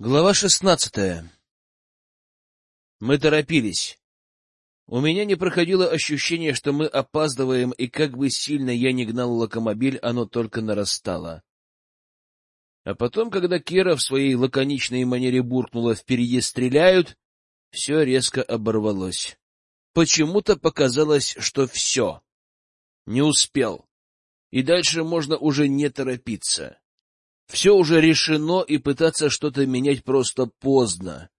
Глава шестнадцатая. Мы торопились. У меня не проходило ощущение, что мы опаздываем, и как бы сильно я ни гнал локомобиль, оно только нарастало. А потом, когда Кира в своей лаконичной манере буркнула «впереди стреляют», все резко оборвалось. Почему-то показалось, что все. Не успел. И дальше можно уже не торопиться. Все уже решено, и пытаться что-то менять просто поздно.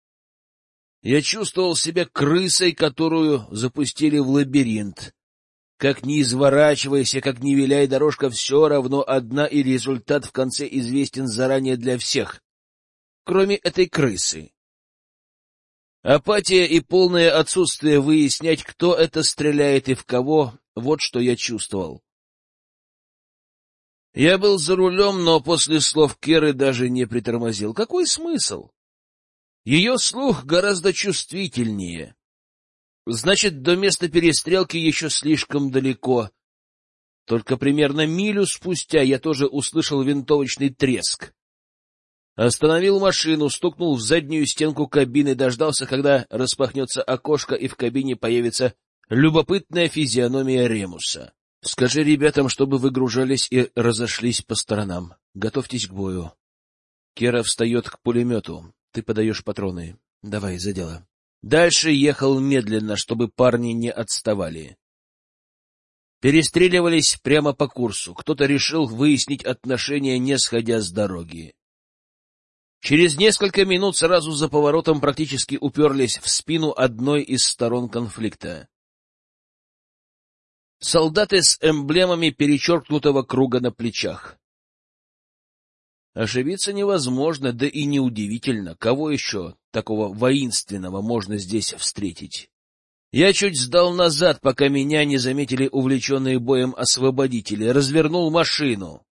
Я чувствовал себя крысой, которую запустили в лабиринт. Как ни изворачивайся, как ни виляй дорожка, все равно одна, и результат в конце известен заранее для всех, кроме этой крысы. Апатия и полное отсутствие выяснять, кто это стреляет и в кого, вот что я чувствовал. Я был за рулем, но после слов Керы даже не притормозил. Какой смысл? Ее слух гораздо чувствительнее. Значит, до места перестрелки еще слишком далеко. Только примерно милю спустя я тоже услышал винтовочный треск. Остановил машину, стукнул в заднюю стенку кабины, дождался, когда распахнется окошко, и в кабине появится любопытная физиономия Ремуса. Скажи ребятам, чтобы выгружались и разошлись по сторонам. Готовьтесь к бою. Кера встает к пулемету. Ты подаешь патроны. Давай, за дело. Дальше ехал медленно, чтобы парни не отставали. Перестреливались прямо по курсу. Кто-то решил выяснить отношения, не сходя с дороги. Через несколько минут сразу за поворотом практически уперлись в спину одной из сторон конфликта солдаты с эмблемами перечеркнутого круга на плечах. Ошибиться невозможно, да и неудивительно, кого еще такого воинственного можно здесь встретить. Я чуть сдал назад, пока меня не заметили увлеченные боем освободители, развернул машину.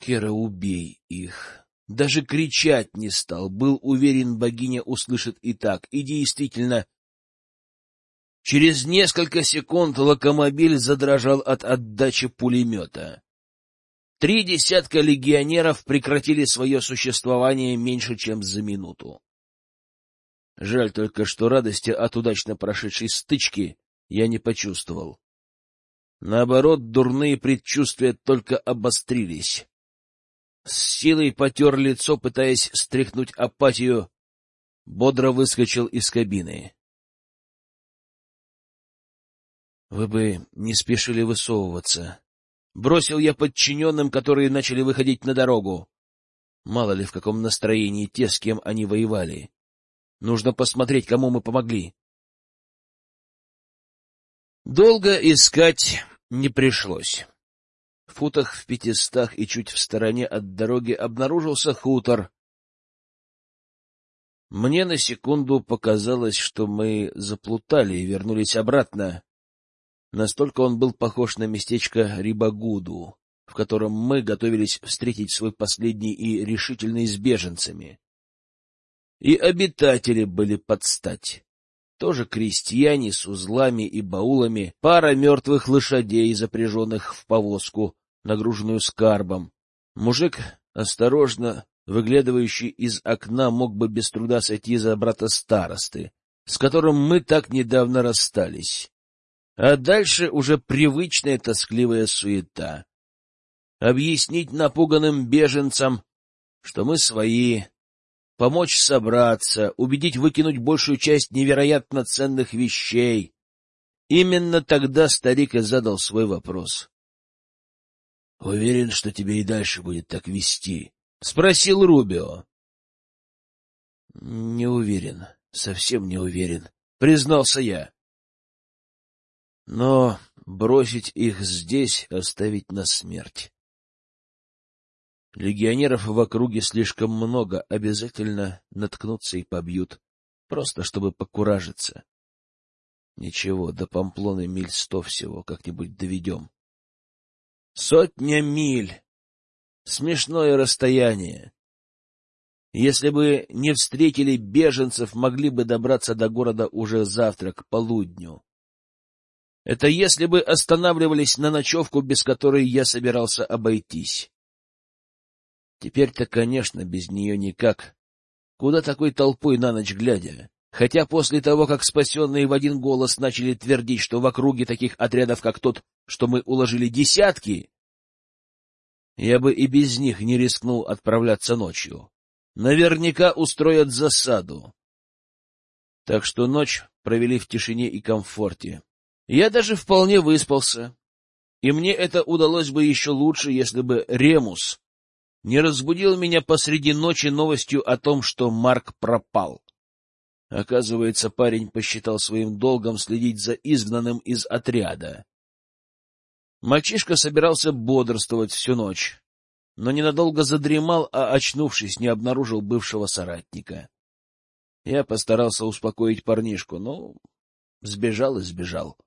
Кера, убей их. Даже кричать не стал, был уверен, богиня услышит и так, и действительно Через несколько секунд локомобиль задрожал от отдачи пулемета. Три десятка легионеров прекратили свое существование меньше, чем за минуту. Жаль только, что радости от удачно прошедшей стычки я не почувствовал. Наоборот, дурные предчувствия только обострились. С силой потер лицо, пытаясь стряхнуть апатию, бодро выскочил из кабины. Вы бы не спешили высовываться. Бросил я подчиненным, которые начали выходить на дорогу. Мало ли в каком настроении те, с кем они воевали. Нужно посмотреть, кому мы помогли. Долго искать не пришлось. В футах в пятистах и чуть в стороне от дороги обнаружился хутор. Мне на секунду показалось, что мы заплутали и вернулись обратно. Настолько он был похож на местечко Рибагуду, в котором мы готовились встретить свой последний и решительный с беженцами. И обитатели были под стать. Тоже крестьяне с узлами и баулами, пара мертвых лошадей, запряженных в повозку, нагруженную скарбом. Мужик, осторожно выглядывающий из окна, мог бы без труда сойти за брата старосты, с которым мы так недавно расстались. А дальше уже привычная тоскливая суета. Объяснить напуганным беженцам, что мы свои, помочь собраться, убедить выкинуть большую часть невероятно ценных вещей. Именно тогда старик и задал свой вопрос. — Уверен, что тебе и дальше будет так вести? — спросил Рубио. — Не уверен, совсем не уверен, — признался я. Но бросить их здесь, оставить на смерть. Легионеров в округе слишком много, обязательно наткнутся и побьют, просто чтобы покуражиться. Ничего, до Памплоны миль сто всего, как-нибудь доведем. Сотня миль! Смешное расстояние. Если бы не встретили беженцев, могли бы добраться до города уже завтра, к полудню. Это если бы останавливались на ночевку, без которой я собирался обойтись. Теперь-то, конечно, без нее никак. Куда такой толпой на ночь глядя? Хотя после того, как спасенные в один голос начали твердить, что в округе таких отрядов, как тот, что мы уложили десятки, я бы и без них не рискнул отправляться ночью. Наверняка устроят засаду. Так что ночь провели в тишине и комфорте. Я даже вполне выспался. И мне это удалось бы еще лучше, если бы Ремус не разбудил меня посреди ночи новостью о том, что Марк пропал. Оказывается, парень посчитал своим долгом следить за изгнанным из отряда. Мальчишка собирался бодрствовать всю ночь, но ненадолго задремал, а, очнувшись, не обнаружил бывшего соратника. Я постарался успокоить парнишку, но сбежал и сбежал.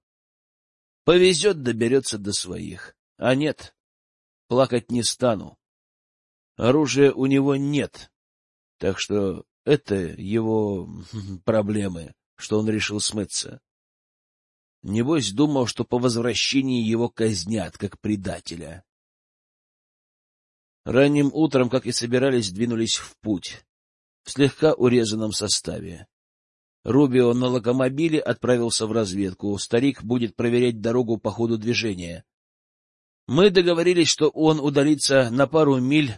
Повезет, доберется до своих. А нет, плакать не стану. Оружия у него нет, так что это его проблемы, что он решил смыться. Небось, думал, что по возвращении его казнят, как предателя. Ранним утром, как и собирались, двинулись в путь, в слегка урезанном составе. Рубио на локомобиле отправился в разведку. Старик будет проверять дорогу по ходу движения. Мы договорились, что он удалится на пару миль,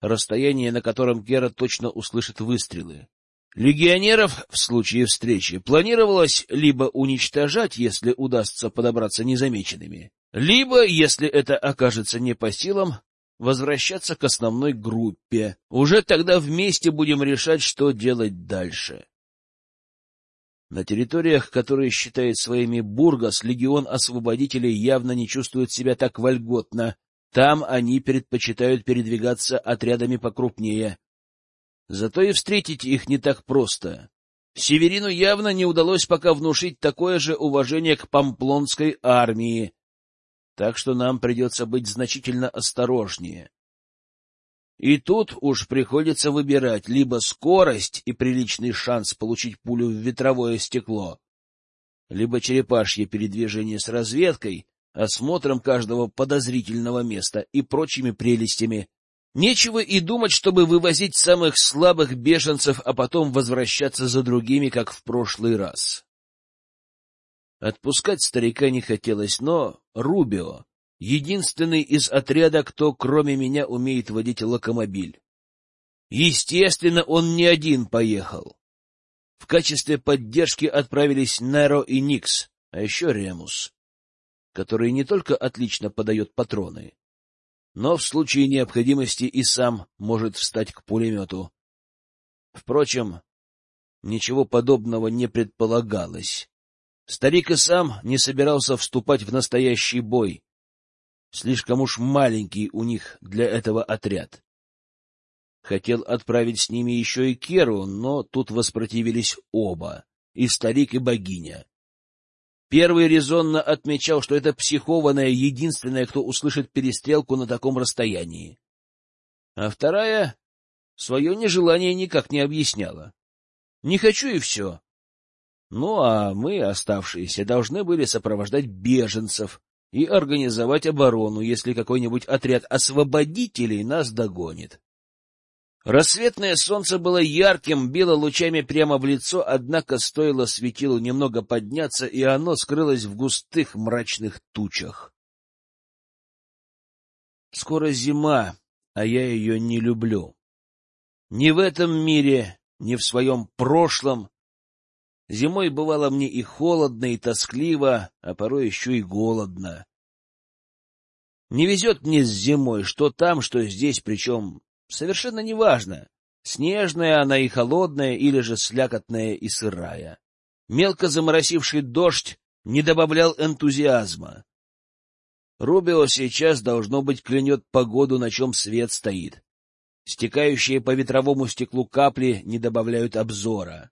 расстояние, на котором Гера точно услышит выстрелы. Легионеров в случае встречи планировалось либо уничтожать, если удастся подобраться незамеченными, либо, если это окажется не по силам, возвращаться к основной группе. Уже тогда вместе будем решать, что делать дальше. На территориях, которые считает своими Бургас, легион освободителей явно не чувствует себя так вольготно. Там они предпочитают передвигаться отрядами покрупнее. Зато и встретить их не так просто. Северину явно не удалось пока внушить такое же уважение к памплонской армии, так что нам придется быть значительно осторожнее. И тут уж приходится выбирать либо скорость и приличный шанс получить пулю в ветровое стекло, либо черепашье передвижение с разведкой, осмотром каждого подозрительного места и прочими прелестями, Нечего и думать, чтобы вывозить самых слабых беженцев, а потом возвращаться за другими, как в прошлый раз. Отпускать старика не хотелось, но Рубио — единственный из отряда, кто кроме меня умеет водить локомобиль. Естественно, он не один поехал. В качестве поддержки отправились Неро и Никс, а еще Ремус, который не только отлично подает патроны, но в случае необходимости и сам может встать к пулемету. Впрочем, ничего подобного не предполагалось. Старик и сам не собирался вступать в настоящий бой. Слишком уж маленький у них для этого отряд. Хотел отправить с ними еще и Керу, но тут воспротивились оба, и старик, и богиня. Первый резонно отмечал, что это психованная единственная, кто услышит перестрелку на таком расстоянии. А вторая свое нежелание никак не объясняла. Не хочу и все. Ну, а мы, оставшиеся, должны были сопровождать беженцев и организовать оборону, если какой-нибудь отряд освободителей нас догонит. Рассветное солнце было ярким, било лучами прямо в лицо, однако стоило светилу немного подняться, и оно скрылось в густых мрачных тучах. Скоро зима, а я ее не люблю. Ни в этом мире, ни в своем прошлом. Зимой бывало мне и холодно, и тоскливо, а порой еще и голодно. Не везет мне с зимой, что там, что здесь, причем Совершенно неважно, снежная она и холодная, или же слякотная и сырая. Мелко заморосивший дождь не добавлял энтузиазма. Рубио сейчас, должно быть, клянет погоду, на чем свет стоит. Стекающие по ветровому стеклу капли не добавляют обзора.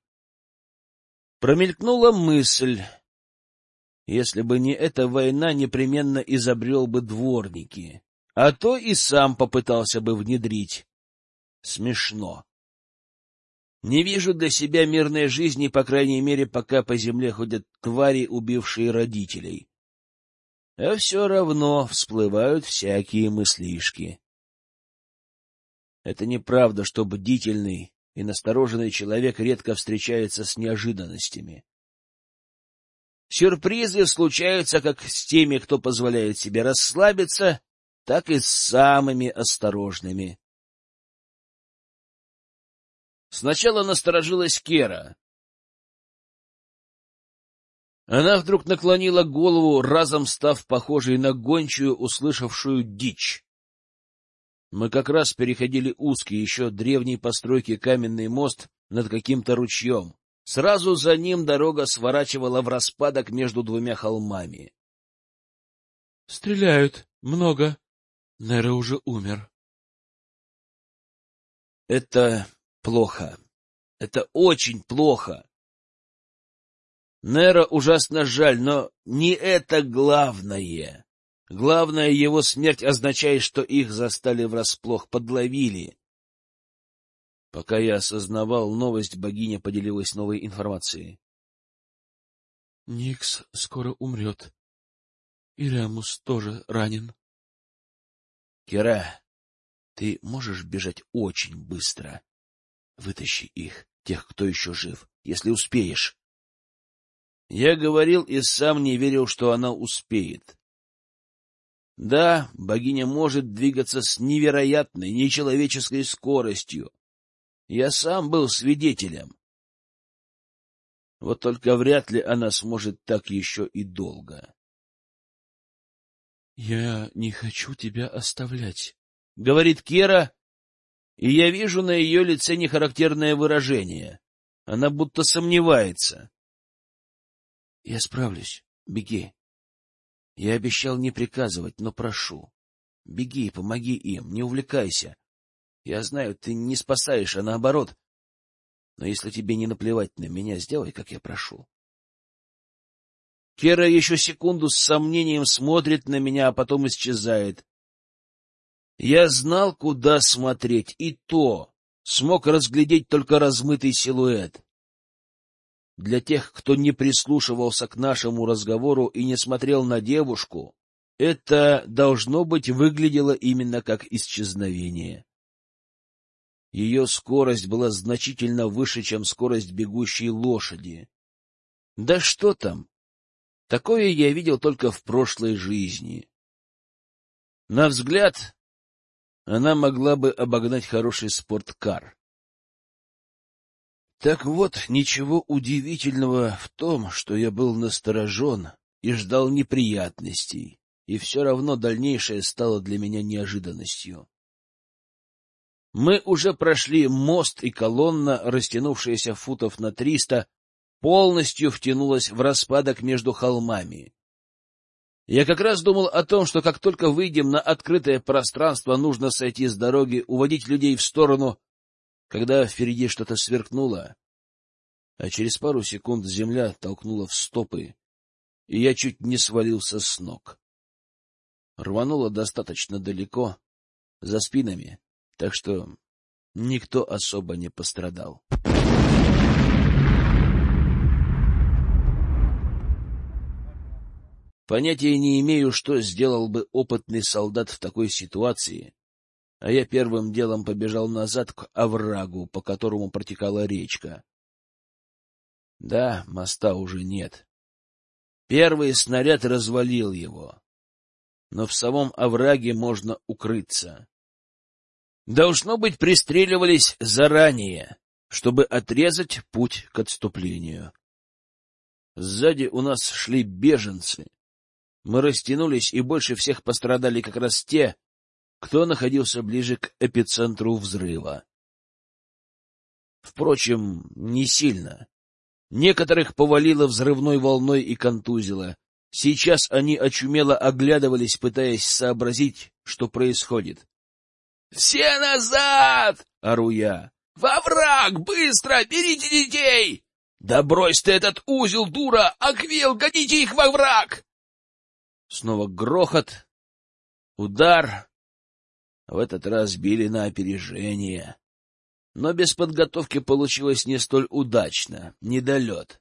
Промелькнула мысль. Если бы не эта война, непременно изобрел бы дворники а то и сам попытался бы внедрить. Смешно. Не вижу для себя мирной жизни, по крайней мере, пока по земле ходят твари, убившие родителей. А все равно всплывают всякие мыслишки. Это неправда, что бдительный и настороженный человек редко встречается с неожиданностями. Сюрпризы случаются как с теми, кто позволяет себе расслабиться, так и с самыми осторожными. Сначала насторожилась Кера. Она вдруг наклонила голову, разом став похожей на гончую, услышавшую дичь. Мы как раз переходили узкий, еще древней постройки каменный мост над каким-то ручьем. Сразу за ним дорога сворачивала в распадок между двумя холмами. — Стреляют. Много. Нера уже умер. — Это плохо. Это очень плохо. Нера ужасно жаль, но не это главное. Главное, его смерть означает, что их застали врасплох, подловили. Пока я осознавал новость, богиня поделилась новой информацией. — Никс скоро умрет. И Рямус тоже ранен. — Кира, ты можешь бежать очень быстро. Вытащи их, тех, кто еще жив, если успеешь. Я говорил и сам не верил, что она успеет. Да, богиня может двигаться с невероятной, нечеловеческой скоростью. Я сам был свидетелем. Вот только вряд ли она сможет так еще и долго. — Я не хочу тебя оставлять, — говорит Кера, и я вижу на ее лице нехарактерное выражение. Она будто сомневается. — Я справлюсь. Беги. Я обещал не приказывать, но прошу. Беги, помоги им, не увлекайся. Я знаю, ты не спасаешь, а наоборот. Но если тебе не наплевать на меня, сделай, как я прошу. Кера еще секунду с сомнением смотрит на меня, а потом исчезает. Я знал, куда смотреть, и то смог разглядеть только размытый силуэт. Для тех, кто не прислушивался к нашему разговору и не смотрел на девушку, это, должно быть, выглядело именно как исчезновение. Ее скорость была значительно выше, чем скорость бегущей лошади. Да что там! Такое я видел только в прошлой жизни. На взгляд, она могла бы обогнать хороший спорткар. Так вот, ничего удивительного в том, что я был насторожен и ждал неприятностей, и все равно дальнейшее стало для меня неожиданностью. Мы уже прошли мост, и колонна, растянувшаяся футов на триста, полностью втянулась в распадок между холмами. Я как раз думал о том, что как только выйдем на открытое пространство, нужно сойти с дороги, уводить людей в сторону, когда впереди что-то сверкнуло, а через пару секунд земля толкнула в стопы, и я чуть не свалился с ног. Рвануло достаточно далеко, за спинами, так что никто особо не пострадал. Понятия не имею, что сделал бы опытный солдат в такой ситуации, а я первым делом побежал назад к оврагу, по которому протекала речка. Да, моста уже нет. Первый снаряд развалил его, но в самом овраге можно укрыться. Должно быть, пристреливались заранее, чтобы отрезать путь к отступлению. Сзади у нас шли беженцы. Мы растянулись, и больше всех пострадали как раз те, кто находился ближе к эпицентру взрыва. Впрочем, не сильно. Некоторых повалило взрывной волной и контузило. Сейчас они очумело оглядывались, пытаясь сообразить, что происходит. — Все назад! — ору я. — Во враг! Быстро! Берите детей! Да брось ты этот узел, дура! Аквил, гоните их во враг! Снова грохот, удар. В этот раз били на опережение. Но без подготовки получилось не столь удачно, недолет.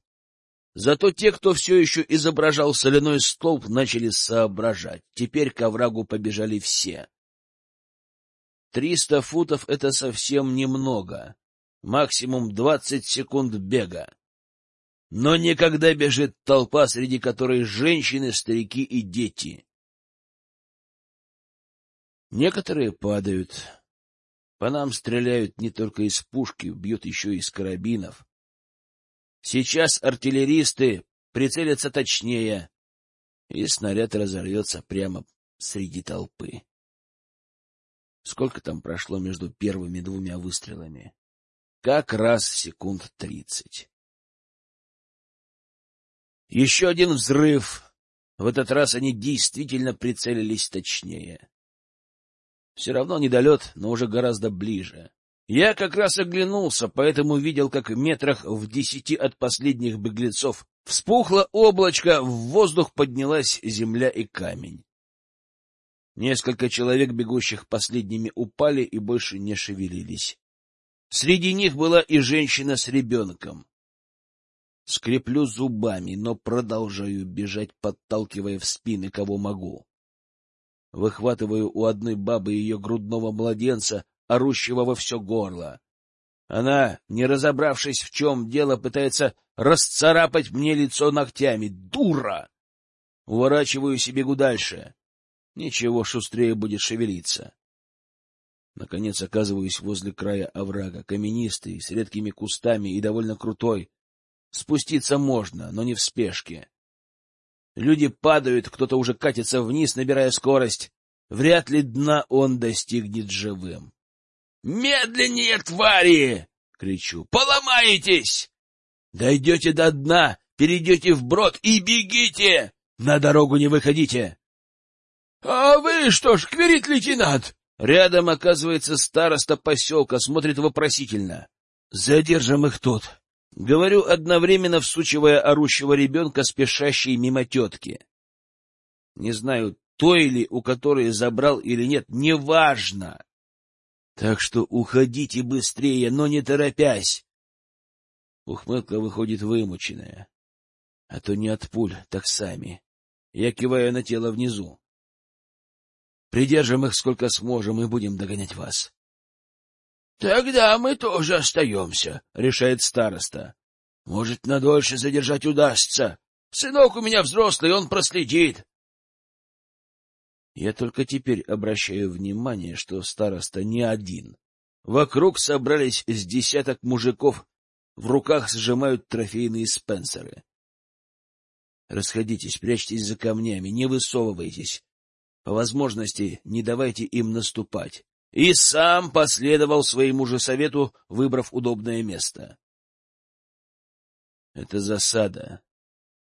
Зато те, кто все еще изображал соляной столб, начали соображать. Теперь к оврагу побежали все. Триста футов — это совсем немного. Максимум двадцать секунд бега. Но никогда бежит толпа, среди которой женщины, старики и дети. Некоторые падают. По нам стреляют не только из пушки, бьют еще из карабинов. Сейчас артиллеристы прицелятся точнее, и снаряд разорвется прямо среди толпы. Сколько там прошло между первыми двумя выстрелами? Как раз секунд тридцать. Еще один взрыв. В этот раз они действительно прицелились точнее. Все равно недолет, но уже гораздо ближе. Я как раз оглянулся, поэтому видел, как в метрах в десяти от последних беглецов вспухло облачко, в воздух поднялась земля и камень. Несколько человек, бегущих последними, упали и больше не шевелились. Среди них была и женщина с ребенком. Скреплю зубами, но продолжаю бежать, подталкивая в спины, кого могу. Выхватываю у одной бабы ее грудного младенца, орущего во все горло. Она, не разобравшись, в чем дело, пытается расцарапать мне лицо ногтями. Дура! Уворачиваюсь и бегу дальше. Ничего, шустрее будет шевелиться. Наконец оказываюсь возле края оврага, каменистый, с редкими кустами и довольно крутой. Спуститься можно, но не в спешке. Люди падают, кто-то уже катится вниз, набирая скорость. Вряд ли дна он достигнет живым. «Медленнее, твари!» — кричу. «Поломаетесь! Дойдете до дна, перейдете вброд и бегите! На дорогу не выходите!» «А вы что ж, кверит лейтенант?» Рядом, оказывается, староста поселка, смотрит вопросительно. «Задержим их тут!» Говорю, одновременно всучивая орущего ребенка, спешащей мимо тетки. Не знаю, той ли, у которой забрал или нет, неважно. Так что уходите быстрее, но не торопясь. Ухмылка выходит вымученная. А то не от пуль, так сами. Я киваю на тело внизу. Придержим их сколько сможем и будем догонять вас. — Тогда мы тоже остаемся, — решает староста. — Может, надольше задержать удастся. Сынок у меня взрослый, он проследит. Я только теперь обращаю внимание, что староста не один. Вокруг собрались с десяток мужиков, в руках сжимают трофейные спенсеры. Расходитесь, прячьтесь за камнями, не высовывайтесь. По возможности не давайте им наступать. И сам последовал своему же совету, выбрав удобное место. Это засада.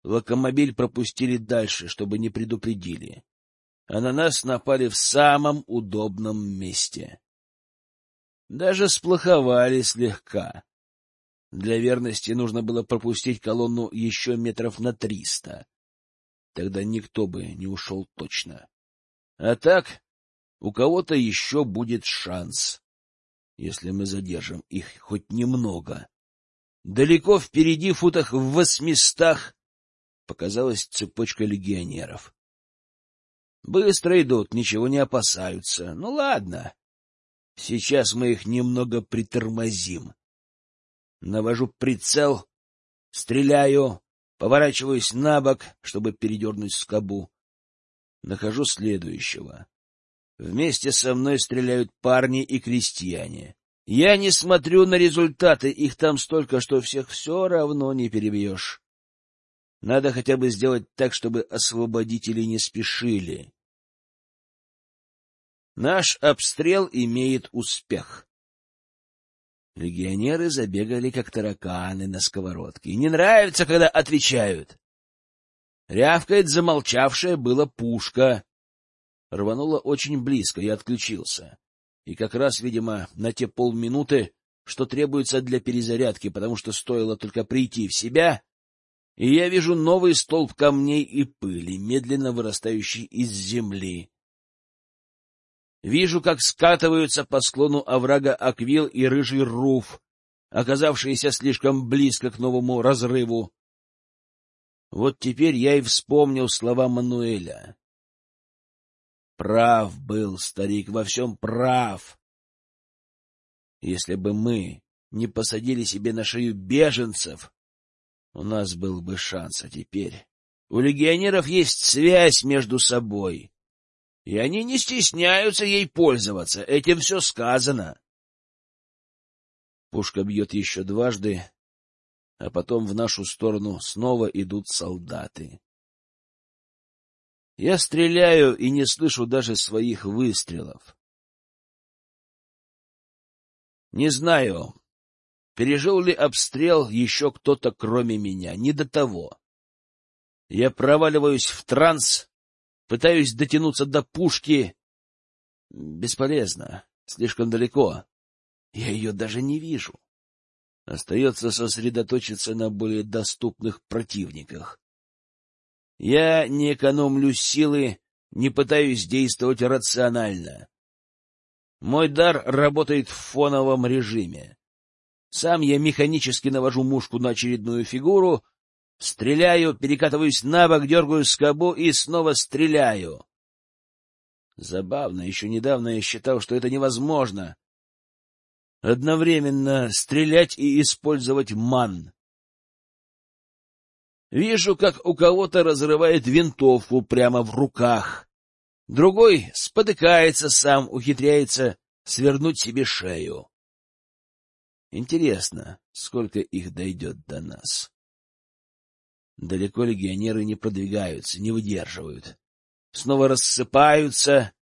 Локомобиль пропустили дальше, чтобы не предупредили а на нас напали в самом удобном месте. Даже сплоховали слегка. Для верности нужно было пропустить колонну еще метров на триста. Тогда никто бы не ушел точно. А так, у кого-то еще будет шанс, если мы задержим их хоть немного. Далеко впереди, футах в восьмистах, показалась цепочка легионеров. Быстро идут, ничего не опасаются. Ну ладно. Сейчас мы их немного притормозим. Навожу прицел, стреляю, поворачиваюсь на бок, чтобы передернуть скобу. Нахожу следующего. Вместе со мной стреляют парни и крестьяне. Я не смотрю на результаты, их там столько, что всех все равно не перебьешь. Надо хотя бы сделать так, чтобы освободители не спешили. Наш обстрел имеет успех. Легионеры забегали, как тараканы на сковородке. Не нравится, когда отвечают. Рявкает замолчавшая была пушка. Рванула очень близко и отключился. И как раз, видимо, на те полминуты, что требуется для перезарядки, потому что стоило только прийти в себя, и я вижу новый столб камней и пыли, медленно вырастающий из земли. Вижу, как скатываются по склону оврага Аквил и Рыжий Руф, оказавшиеся слишком близко к новому разрыву. Вот теперь я и вспомнил слова Мануэля. Прав был старик, во всем прав. Если бы мы не посадили себе на шею беженцев, у нас был бы шанс, а теперь... У легионеров есть связь между собой, и они не стесняются ей пользоваться. Этим все сказано. Пушка бьет еще дважды, а потом в нашу сторону снова идут солдаты. Я стреляю и не слышу даже своих выстрелов. Не знаю, пережил ли обстрел еще кто-то кроме меня, не до того. Я проваливаюсь в транс, пытаюсь дотянуться до пушки. Бесполезно, слишком далеко. Я ее даже не вижу. Остается сосредоточиться на более доступных противниках. Я не экономлю силы, не пытаюсь действовать рационально. Мой дар работает в фоновом режиме. Сам я механически навожу мушку на очередную фигуру, стреляю, перекатываюсь на бок, дергаю скобу и снова стреляю. Забавно, еще недавно я считал, что это невозможно. Одновременно стрелять и использовать ман. Вижу, как у кого-то разрывает винтовку прямо в руках. Другой спотыкается сам, ухитряется свернуть себе шею. Интересно, сколько их дойдет до нас. Далеко легионеры не продвигаются, не выдерживают. Снова рассыпаются.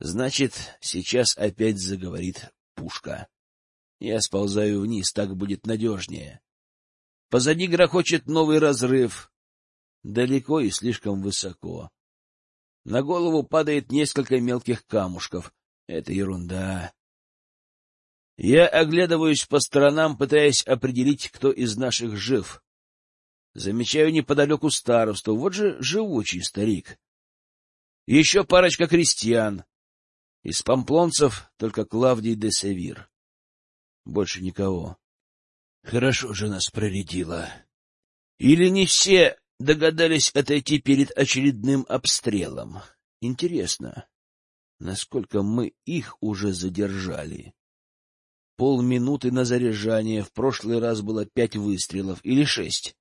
Значит, сейчас опять заговорит пушка. Я сползаю вниз, так будет надежнее. Позади грохочет новый разрыв. Далеко и слишком высоко. На голову падает несколько мелких камушков. Это ерунда. Я оглядываюсь по сторонам, пытаясь определить, кто из наших жив. Замечаю неподалеку старосту. Вот же живучий старик. Еще парочка крестьян. Из помплонцев только Клавдий де Севир. Больше никого. Хорошо же нас проредило. Или не все догадались отойти перед очередным обстрелом? Интересно, насколько мы их уже задержали? Полминуты на заряжание, в прошлый раз было пять выстрелов или шесть.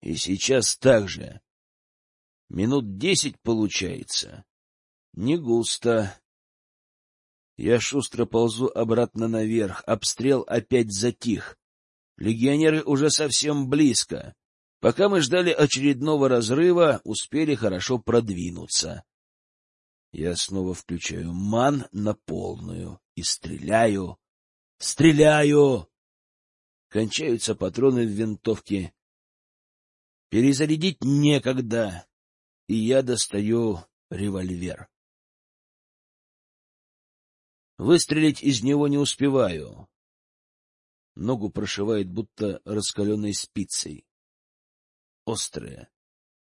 И сейчас так же. Минут десять получается. Не густо. Я шустро ползу обратно наверх. Обстрел опять затих. Легионеры уже совсем близко. Пока мы ждали очередного разрыва, успели хорошо продвинуться. Я снова включаю ман на полную и стреляю. Стреляю! Кончаются патроны в винтовке. Перезарядить некогда, и я достаю револьвер. Выстрелить из него не успеваю. Ногу прошивает будто раскаленной спицей. Острая,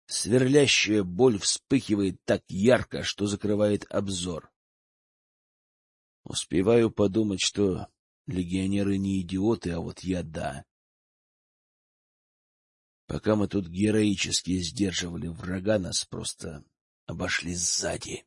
сверлящая боль вспыхивает так ярко, что закрывает обзор. Успеваю подумать, что легионеры не идиоты, а вот я — да. Пока мы тут героически сдерживали врага, нас просто обошли сзади.